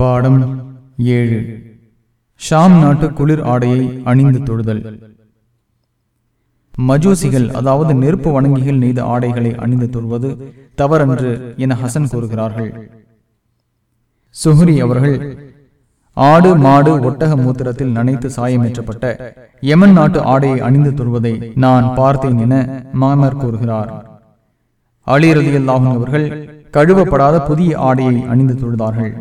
பாடம் ஏழு. ஷாம் நாட்டு குளிர் ஆடையை அணிந்து தொழுதல் மஜூசிகள் அதாவது நெருப்பு வணங்கிகள் நெய்த ஆடைகளை அணிந்து தொழுவது தவறன்று என ஹசன் கூறுகிறார்கள். சுஹ்ரி அவர்கள் ஆடு மாடு ஒட்டக மூத்திரத்தில் நனைத்து சாயமேற்றப்பட்ட யமன் நாட்டு ஆடையை அணிந்து தொழுவதை நான் பார்த்தேன் என மாமர் கூறுகிறார். அலிரதியல்லாகும் அவர்கள் கழுவப்படாத புதிய ஆடையை அணிந்து தொழுதார்கள்.